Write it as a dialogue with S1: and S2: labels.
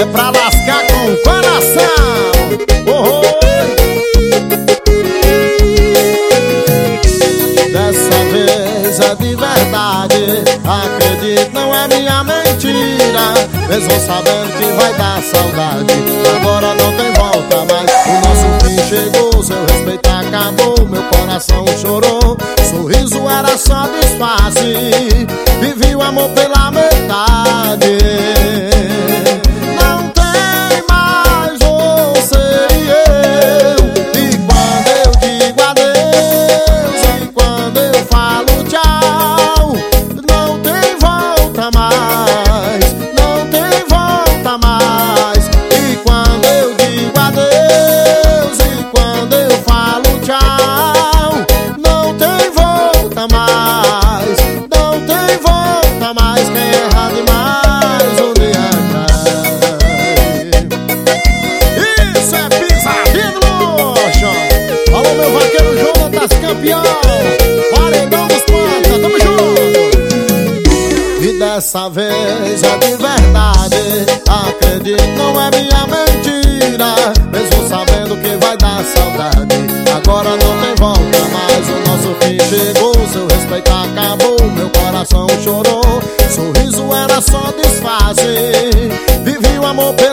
S1: É pra lascar com o coração. Oh, Dessa vez é de verdade. Acredito, não é minha mentira. Mesmo sabendo que vai dar saudade. Agora não tem volta mais. O nosso fim chegou, seu respeito acabou Meu coração chorou. Sorriso era só disfarce. Vivi o amor pela metade campeão. Paredão dos Panta, tamo junto. E dessa é vez é de verdade. Acredito, não é minha mentira. Mesmo sabendo que vai dar saudade. Agora não tem volta mais. O nosso fim chegou, seu respeito acabou. Meu coração chorou. Sorriso era só desfazer. Vivi o amor pelo